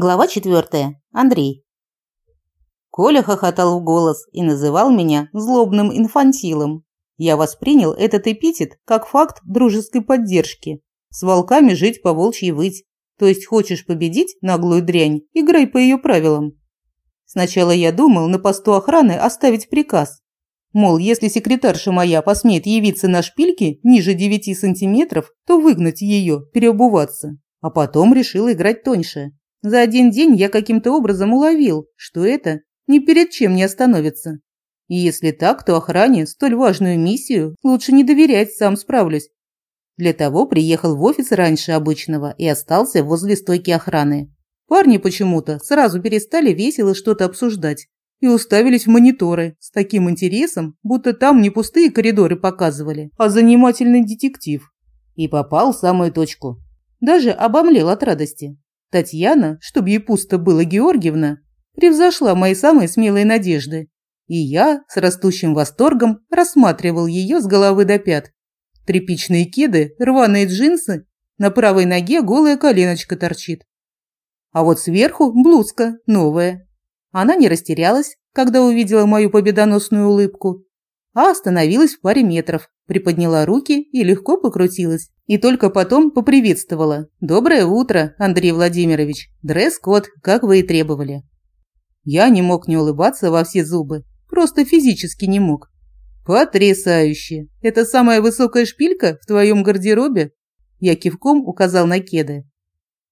Глава четвертая. Андрей. Коля хохотал в голос и называл меня злобным инфантилом. Я воспринял этот эпитет как факт дружеской поддержки. С волками жить по волчьи выть. То есть хочешь победить наглую дрянь, играй по ее правилам. Сначала я думал на посту охраны оставить приказ. Мол, если секретарша моя посмеет явиться на шпильке ниже 9 сантиметров, то выгнать ее, переобуваться. А потом решил играть тоньше. За один день я каким-то образом уловил, что это ни перед чем не остановится. И если так, то охране столь важную миссию лучше не доверять, сам справлюсь. Для того приехал в офис раньше обычного и остался возле стойки охраны. Парни почему-то сразу перестали весело что-то обсуждать и уставились в мониторы с таким интересом, будто там не пустые коридоры показывали, а занимательный детектив. И попал в самую точку. Даже обомлел от радости. Татьяна, чтобы ей пусто было Георгиевна, превзошла мои самые смелые надежды. И я с растущим восторгом рассматривал ее с головы до пят. Тряпичные кеды, рваные джинсы, на правой ноге голая коленочка торчит. А вот сверху блузка новая. Она не растерялась, когда увидела мою победоносную улыбку, а остановилась в паре метров, приподняла руки и легко покрутилась. И только потом поприветствовала. «Доброе утро, Андрей Владимирович. Дресс-код, как вы и требовали». Я не мог не улыбаться во все зубы. Просто физически не мог. «Потрясающе! Это самая высокая шпилька в твоем гардеробе?» Я кивком указал на кеды.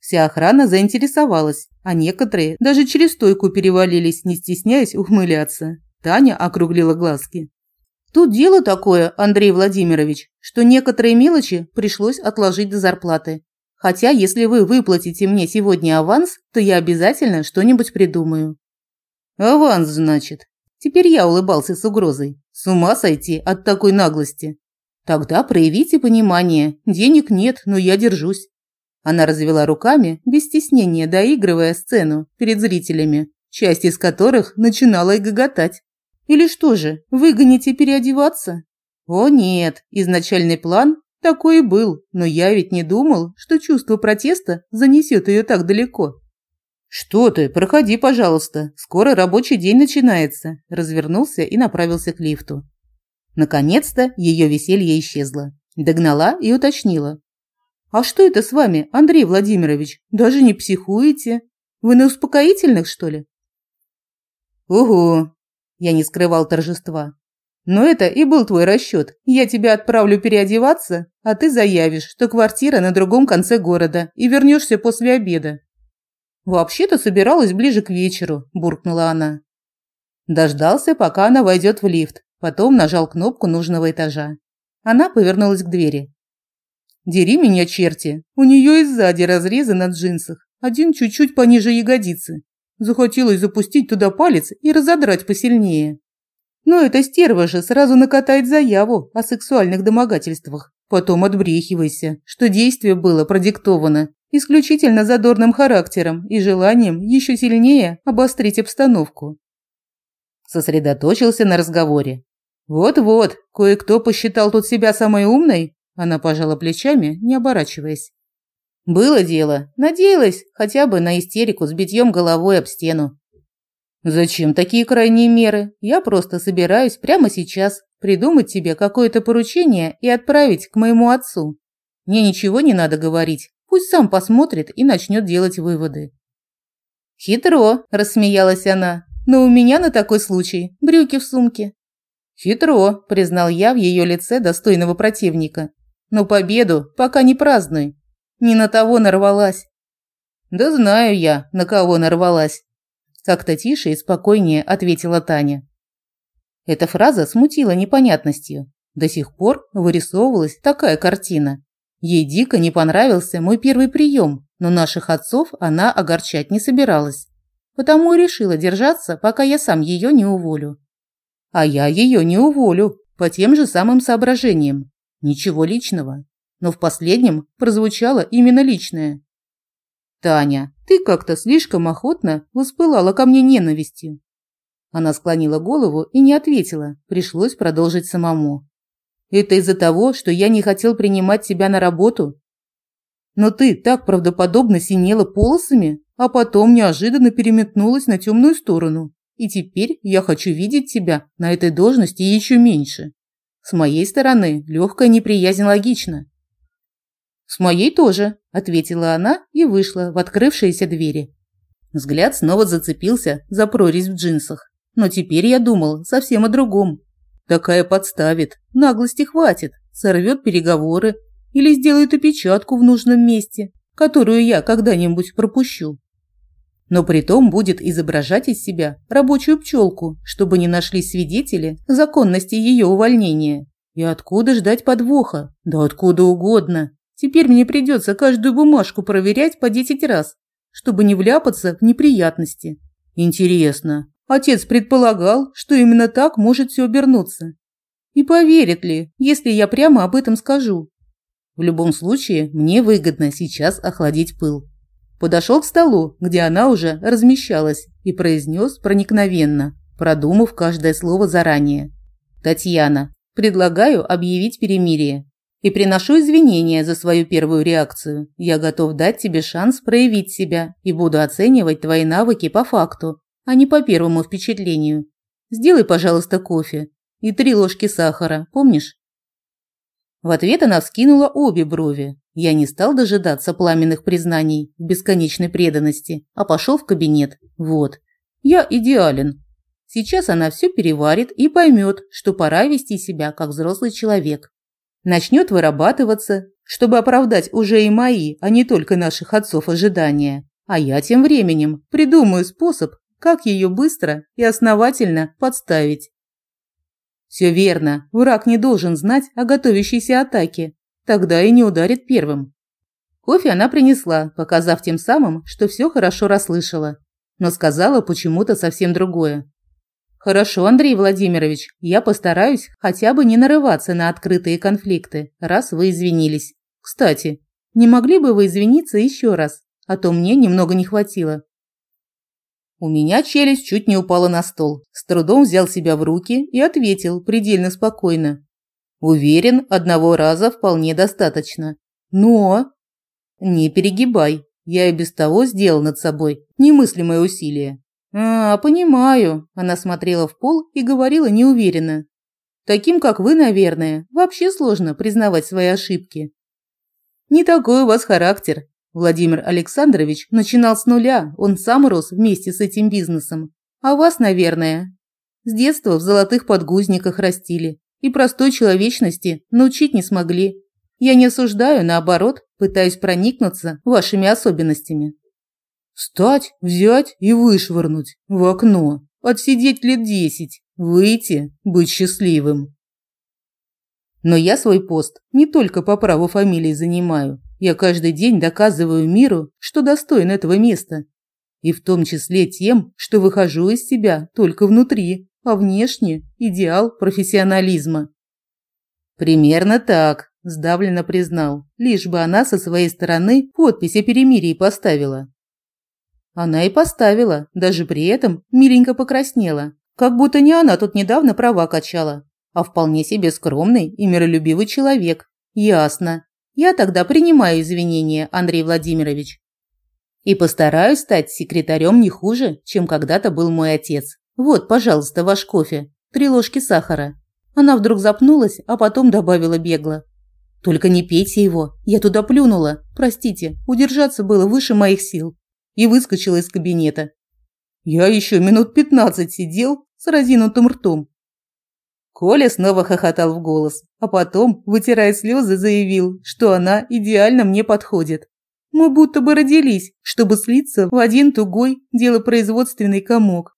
Вся охрана заинтересовалась, а некоторые даже через стойку перевалились, не стесняясь ухмыляться. Таня округлила глазки. Тут дело такое, Андрей Владимирович, что некоторые мелочи пришлось отложить до зарплаты. Хотя, если вы выплатите мне сегодня аванс, то я обязательно что-нибудь придумаю. Аванс, значит. Теперь я улыбался с угрозой. С ума сойти от такой наглости. Тогда проявите понимание. Денег нет, но я держусь. Она развела руками, без стеснения доигрывая сцену перед зрителями, часть из которых начинала и гоготать. Или что же, выгоните переодеваться? О нет, изначальный план такой и был, но я ведь не думал, что чувство протеста занесет ее так далеко. «Что ты, проходи, пожалуйста, скоро рабочий день начинается», развернулся и направился к лифту. Наконец-то ее веселье исчезло. Догнала и уточнила. «А что это с вами, Андрей Владимирович? Даже не психуете? Вы на успокоительных, что ли?» «Угу, я не скрывал торжества. Но это и был твой расчет. Я тебя отправлю переодеваться, а ты заявишь, что квартира на другом конце города и вернешься после обеда. Вообще-то собиралась ближе к вечеру, буркнула она. Дождался, пока она войдет в лифт, потом нажал кнопку нужного этажа. Она повернулась к двери. «Дери меня, черти! У нее и сзади разрезы на джинсах, один чуть-чуть пониже ягодицы. Захотелось запустить туда палец и разодрать посильнее. Но эта стерва же сразу накатает заяву о сексуальных домогательствах. Потом отбрехивайся, что действие было продиктовано исключительно задорным характером и желанием еще сильнее обострить обстановку. Сосредоточился на разговоре. «Вот-вот, кое-кто посчитал тут себя самой умной?» Она пожала плечами, не оборачиваясь. Было дело. Надеялась хотя бы на истерику с битьем головой об стену. Зачем такие крайние меры? Я просто собираюсь прямо сейчас придумать тебе какое-то поручение и отправить к моему отцу. Мне ничего не надо говорить. Пусть сам посмотрит и начнет делать выводы. Хитро, рассмеялась она. Но у меня на такой случай брюки в сумке. Хитро, признал я в ее лице достойного противника. Но победу пока не празднуй. Не на того нарвалась. Да знаю я, на кого нарвалась. Как-то тише и спокойнее ответила Таня. Эта фраза смутила непонятностью. До сих пор вырисовывалась такая картина. Ей дико не понравился мой первый прием, но наших отцов она огорчать не собиралась. Потому и решила держаться, пока я сам ее не уволю. А я ее не уволю, по тем же самым соображениям. Ничего личного но в последнем прозвучало именно личное. «Таня, ты как-то слишком охотно воспылала ко мне ненавистью». Она склонила голову и не ответила, пришлось продолжить самому. «Это из-за того, что я не хотел принимать тебя на работу?» «Но ты так правдоподобно синела полосами, а потом неожиданно переметнулась на темную сторону. И теперь я хочу видеть тебя на этой должности еще меньше. С моей стороны легкая неприязнь логична. С моей тоже, ответила она и вышла в открывшиеся двери. Взгляд снова зацепился за прорезь в джинсах. Но теперь я думал совсем о другом. Такая подставит, наглости хватит, сорвет переговоры или сделает опечатку в нужном месте, которую я когда-нибудь пропущу. Но притом будет изображать из себя рабочую пчелку, чтобы не нашли свидетели законности ее увольнения. И откуда ждать подвоха? Да откуда угодно. Теперь мне придется каждую бумажку проверять по десять раз, чтобы не вляпаться в неприятности. Интересно, отец предполагал, что именно так может все обернуться. И поверит ли, если я прямо об этом скажу? В любом случае, мне выгодно сейчас охладить пыл. Подошел к столу, где она уже размещалась, и произнес проникновенно, продумав каждое слово заранее. «Татьяна, предлагаю объявить перемирие. И приношу извинения за свою первую реакцию. Я готов дать тебе шанс проявить себя и буду оценивать твои навыки по факту, а не по первому впечатлению. Сделай, пожалуйста, кофе и три ложки сахара, помнишь? В ответ она вскинула обе брови. Я не стал дожидаться пламенных признаний в бесконечной преданности, а пошел в кабинет. Вот. Я идеален. Сейчас она все переварит и поймет, что пора вести себя как взрослый человек начнет вырабатываться, чтобы оправдать уже и мои, а не только наших отцов ожидания. А я тем временем придумаю способ, как ее быстро и основательно подставить. Все верно, враг не должен знать о готовящейся атаке, тогда и не ударит первым. Кофе она принесла, показав тем самым, что все хорошо расслышала, но сказала почему-то совсем другое. Хорошо, Андрей Владимирович, я постараюсь хотя бы не нарываться на открытые конфликты, раз вы извинились. Кстати, не могли бы вы извиниться еще раз, а то мне немного не хватило. У меня челюсть чуть не упала на стол. С трудом взял себя в руки и ответил предельно спокойно. Уверен, одного раза вполне достаточно. Но не перегибай. Я и без того сделал над собой немыслимое усилие. «А, понимаю», – она смотрела в пол и говорила неуверенно. «Таким, как вы, наверное, вообще сложно признавать свои ошибки». «Не такой у вас характер», Владимир Александрович начинал с нуля, он сам рос вместе с этим бизнесом. А вас, наверное, с детства в золотых подгузниках растили и простой человечности научить не смогли. Я не осуждаю, наоборот, пытаюсь проникнуться вашими особенностями. Встать, взять и вышвырнуть в окно. Отсидеть лет десять. Выйти, быть счастливым. Но я свой пост не только по праву фамилии занимаю. Я каждый день доказываю миру, что достоин этого места. И в том числе тем, что выхожу из себя только внутри, а внешне – идеал профессионализма. Примерно так, сдавленно признал, лишь бы она со своей стороны подпись о перемирии поставила. Она и поставила, даже при этом миленько покраснела, как будто не она тут недавно права качала, а вполне себе скромный и миролюбивый человек. Ясно. Я тогда принимаю извинения, Андрей Владимирович. И постараюсь стать секретарем не хуже, чем когда-то был мой отец. Вот, пожалуйста, ваш кофе. Три ложки сахара. Она вдруг запнулась, а потом добавила бегло. Только не пейте его. Я туда плюнула. Простите, удержаться было выше моих сил и выскочила из кабинета. Я еще минут пятнадцать сидел с разинутым ртом. Коля снова хохотал в голос, а потом, вытирая слезы, заявил, что она идеально мне подходит. Мы будто бы родились, чтобы слиться в один тугой делопроизводственный комок.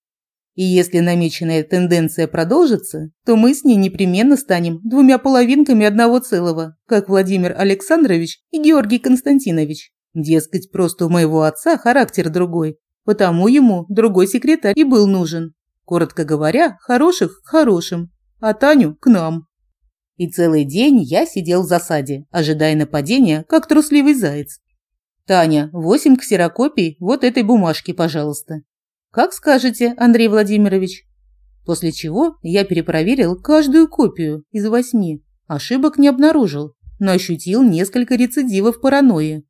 И если намеченная тенденция продолжится, то мы с ней непременно станем двумя половинками одного целого, как Владимир Александрович и Георгий Константинович. Дескать, просто у моего отца характер другой, потому ему другой секретарь и был нужен. Коротко говоря, хороших хорошим, а Таню к нам. И целый день я сидел в засаде, ожидая нападения, как трусливый заяц. Таня, восемь ксерокопий вот этой бумажки, пожалуйста. Как скажете, Андрей Владимирович. После чего я перепроверил каждую копию из восьми. Ошибок не обнаружил, но ощутил несколько рецидивов паранойи.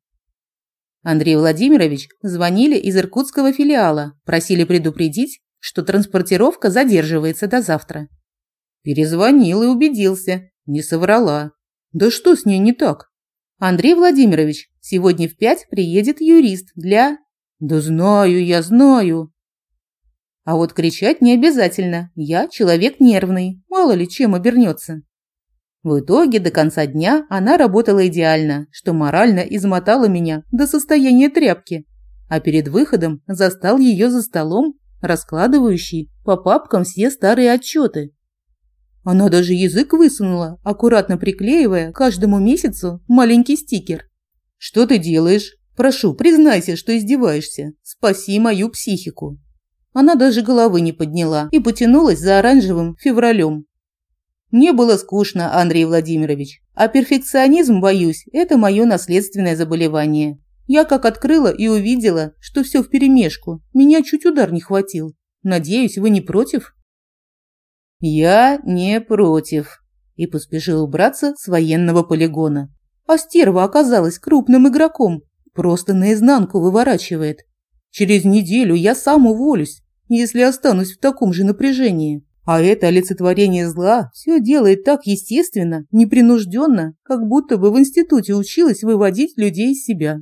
Андрей Владимирович звонили из иркутского филиала, просили предупредить, что транспортировка задерживается до завтра. Перезвонил и убедился, не соврала. Да что с ней не так? Андрей Владимирович, сегодня в пять приедет юрист для... Да знаю, я знаю. А вот кричать не обязательно. Я человек нервный, мало ли чем обернется. В итоге до конца дня она работала идеально, что морально измотало меня до состояния тряпки. А перед выходом застал ее за столом, раскладывающий по папкам все старые отчеты. Она даже язык высунула, аккуратно приклеивая каждому месяцу маленький стикер. «Что ты делаешь? Прошу, признайся, что издеваешься. Спаси мою психику». Она даже головы не подняла и потянулась за оранжевым февралем. Мне было скучно, Андрей Владимирович. А перфекционизм, боюсь, это мое наследственное заболевание. Я как открыла и увидела, что все вперемешку. Меня чуть удар не хватил. Надеюсь, вы не против? Я не против. И поспешил убраться с военного полигона. А стерва оказалась крупным игроком. Просто наизнанку выворачивает. Через неделю я сам уволюсь, если останусь в таком же напряжении. А это олицетворение зла все делает так естественно, непринужденно, как будто бы в институте училась выводить людей из себя.